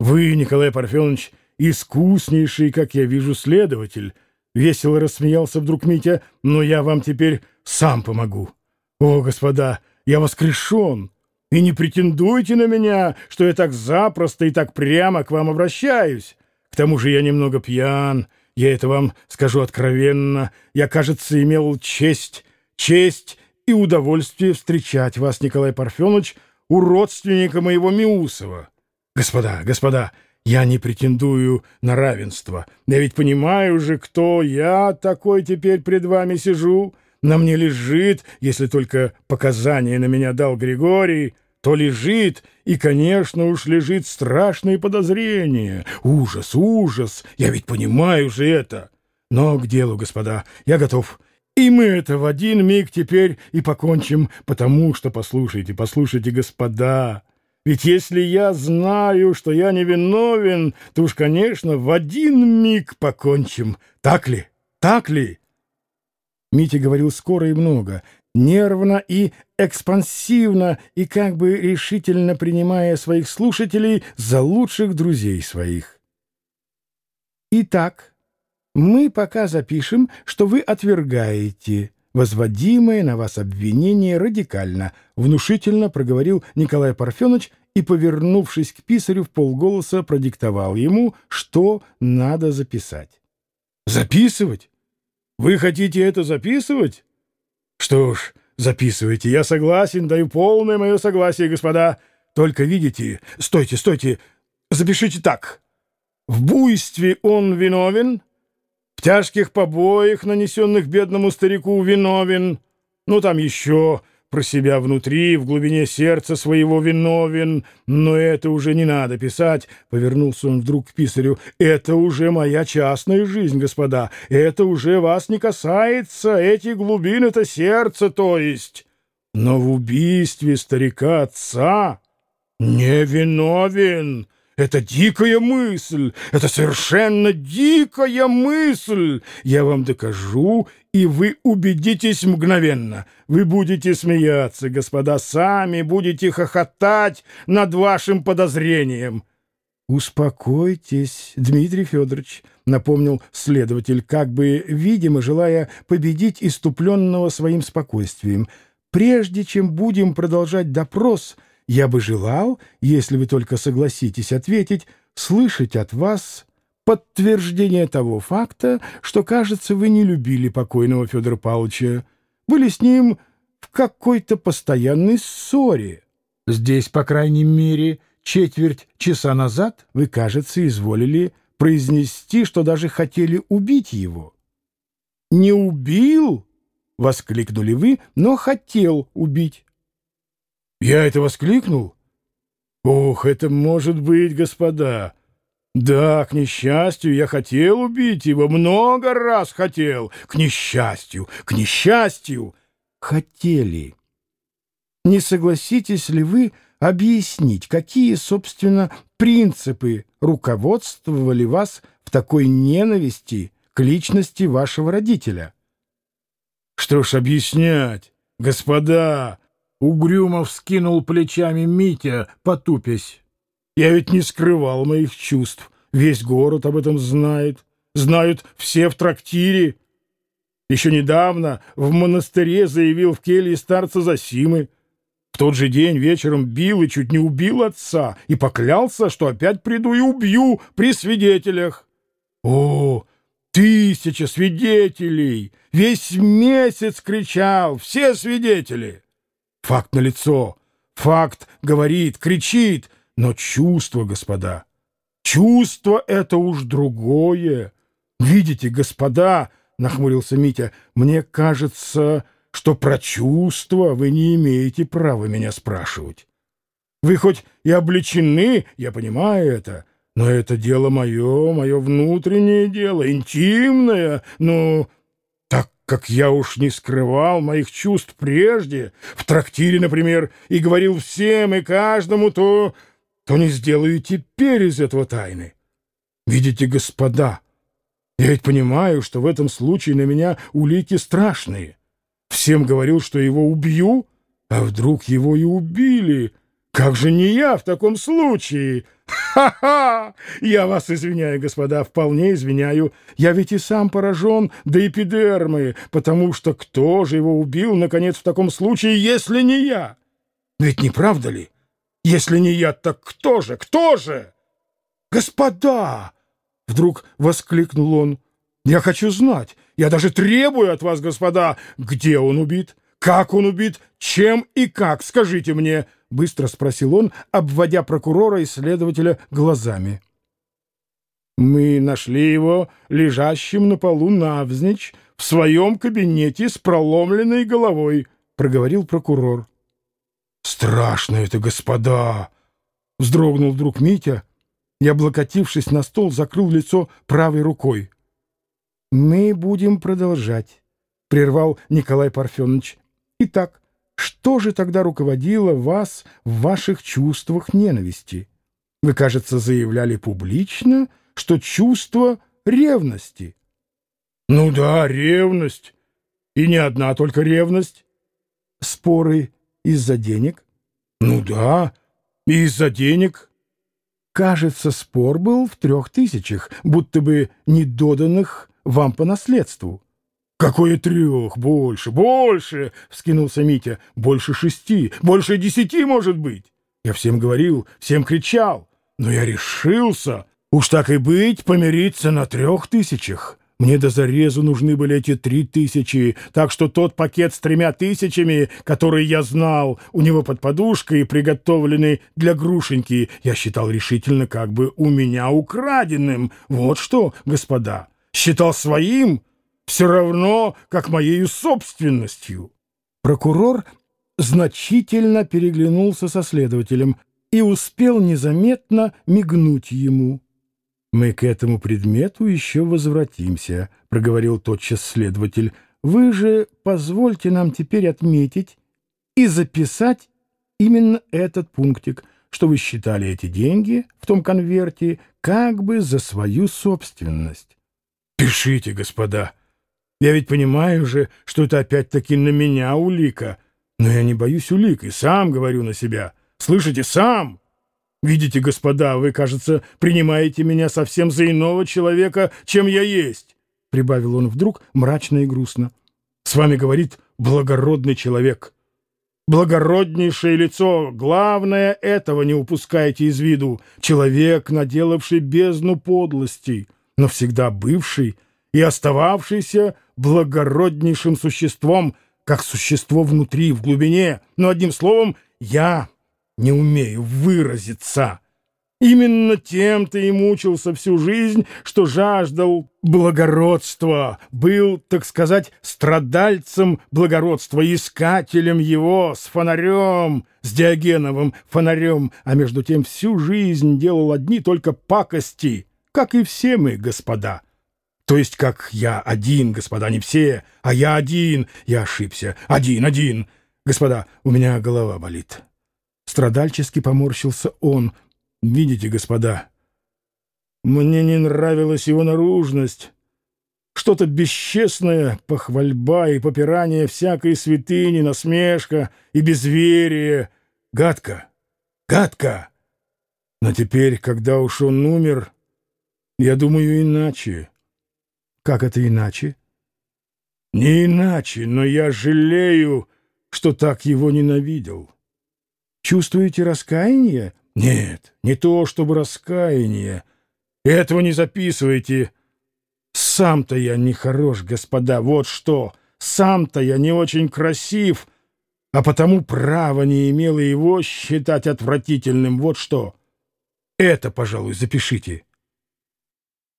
Вы, Николай Парфенович, искуснейший, как я вижу, следователь. Весело рассмеялся вдруг Митя, но я вам теперь сам помогу. О, господа, я воскрешен. И не претендуйте на меня, что я так запросто и так прямо к вам обращаюсь. К тому же я немного пьян, я это вам скажу откровенно. Я, кажется, имел честь, честь и удовольствие встречать вас, Николай Парфенович, у родственника моего Миусова. Господа, господа, я не претендую на равенство. Я ведь понимаю же, кто я такой теперь пред вами сижу. На мне лежит, если только показания на меня дал Григорий, то лежит, и, конечно, уж лежит страшное подозрение. Ужас, ужас, я ведь понимаю же это. Но к делу, господа, я готов. И мы это в один миг теперь и покончим, потому что, послушайте, послушайте, господа, ведь если я знаю, что я невиновен, то уж, конечно, в один миг покончим. Так ли? Так ли? Митя говорил скоро и много, нервно и экспансивно, и как бы решительно принимая своих слушателей за лучших друзей своих. Итак, мы пока запишем, что вы отвергаете возводимое на вас обвинение радикально, внушительно проговорил Николай Парфенович и, повернувшись к писарю, в полголоса продиктовал ему, что надо записать. «Записывать? Вы хотите это записывать? Что ж, записывайте, я согласен, даю полное мое согласие, господа. Только видите, стойте, стойте, запишите так. В буйстве он виновен, в тяжких побоях, нанесенных бедному старику, виновен. Ну, там еще про себя внутри, в глубине сердца своего виновен. Но это уже не надо писать, — повернулся он вдруг к писарю. Это уже моя частная жизнь, господа. Это уже вас не касается. Эти глубины — это сердце, то есть. Но в убийстве старика отца не виновен. Это дикая мысль, это совершенно дикая мысль. Я вам докажу, и вы убедитесь мгновенно. Вы будете смеяться, господа, сами будете хохотать над вашим подозрением. «Успокойтесь, Дмитрий Федорович», — напомнил следователь, как бы, видимо, желая победить иступленного своим спокойствием. «Прежде чем будем продолжать допрос», — я бы желал, если вы только согласитесь ответить, слышать от вас подтверждение того факта, что, кажется, вы не любили покойного Федора Павловича, были с ним в какой-то постоянной ссоре. Здесь, по крайней мере, четверть часа назад вы, кажется, изволили произнести, что даже хотели убить его. «Не убил!» — воскликнули вы, но хотел убить. Я это воскликнул? Ох, это может быть, господа. Да, к несчастью, я хотел убить его, много раз хотел. К несчастью, к несчастью. Хотели. Не согласитесь ли вы объяснить, какие, собственно, принципы руководствовали вас в такой ненависти к личности вашего родителя? Что ж объяснять, господа, Угрюмо вскинул плечами Митя, потупясь. «Я ведь не скрывал моих чувств. Весь город об этом знает. Знают все в трактире. Еще недавно в монастыре заявил в келье старца Засимы. В тот же день вечером бил и чуть не убил отца и поклялся, что опять приду и убью при свидетелях. О, тысяча свидетелей! Весь месяц кричал, все свидетели!» Факт налицо. Факт говорит, кричит. Но чувство, господа, чувство — это уж другое. Видите, господа, — нахмурился Митя, — мне кажется, что про чувства вы не имеете права меня спрашивать. Вы хоть и обличены, я понимаю это, но это дело мое, мое внутреннее дело, интимное, ну как я уж не скрывал моих чувств прежде, в трактире, например, и говорил всем и каждому, то, то не сделаю теперь из этого тайны. Видите, господа, я ведь понимаю, что в этом случае на меня улики страшные. Всем говорил, что его убью, а вдруг его и убили. Как же не я в таком случае? «Ха-ха! Я вас извиняю, господа, вполне извиняю. Я ведь и сам поражен до эпидермы, потому что кто же его убил, наконец, в таком случае, если не я? Ведь не правда ли? Если не я, так кто же, кто же?» «Господа!» — вдруг воскликнул он. «Я хочу знать, я даже требую от вас, господа, где он убит, как он убит, чем и как, скажите мне!» — быстро спросил он, обводя прокурора и следователя глазами. «Мы нашли его лежащим на полу навзничь в своем кабинете с проломленной головой», — проговорил прокурор. «Страшно это, господа!» — вздрогнул вдруг Митя и, облокотившись на стол, закрыл лицо правой рукой. «Мы будем продолжать», — прервал Николай Парфенович. «Итак, что же тогда руководило вас в ваших чувствах ненависти? Вы, кажется, заявляли публично, что чувство ревности». «Ну да, ревность. И не одна только ревность». «Споры из-за денег?» «Ну да, из-за денег». Кажется, спор был в трех тысячах, будто бы недоданных вам по наследству. «Какое трех? Больше, больше!» — вскинулся Митя. «Больше шести, больше десяти, может быть!» Я всем говорил, всем кричал, но я решился, уж так и быть, помириться на трех тысячах. Мне до зарезу нужны были эти три тысячи, так что тот пакет с тремя тысячами, который я знал, у него под подушкой, приготовленный для грушеньки, я считал решительно как бы у меня украденным. Вот что, господа, считал своим все равно, как моею собственностью. Прокурор значительно переглянулся со следователем и успел незаметно мигнуть ему. «Мы к этому предмету еще возвратимся», — проговорил тотчас следователь. «Вы же позвольте нам теперь отметить и записать именно этот пунктик, что вы считали эти деньги в том конверте как бы за свою собственность». «Пишите, господа. Я ведь понимаю же, что это опять-таки на меня улика. Но я не боюсь улик и сам говорю на себя. Слышите, сам!» Видите, господа, вы, кажется, принимаете меня совсем за иного человека, чем я есть, — прибавил он вдруг мрачно и грустно. С вами говорит благородный человек. Благороднейшее лицо, главное, этого не упускайте из виду. Человек, наделавший бездну подлостей, но всегда бывший и остававшийся благороднейшим существом, как существо внутри, в глубине. Но, одним словом, я не умею выразиться. Именно тем ты и мучился всю жизнь, что жаждал благородства, был, так сказать, страдальцем благородства, искателем его с фонарем, с диогеновым фонарем, а между тем всю жизнь делал одни только пакости, как и все мы, господа. То есть как я один, господа, не все, а я один, я ошибся, один, один. Господа, у меня голова болит. Страдальчески поморщился он. «Видите, господа, мне не нравилась его наружность. Что-то бесчестное, похвальба и попирание всякой святыни, насмешка и безверие. Гадко, гадко. Но теперь, когда уж он умер, я думаю иначе». «Как это иначе?» «Не иначе, но я жалею, что так его ненавидел». Чувствуете раскаяние? Нет, не то чтобы раскаяние. Этого не записывайте. Сам-то я не хорош, господа, вот что. Сам-то я не очень красив, а потому права не имела его считать отвратительным. Вот что. Это, пожалуй, запишите.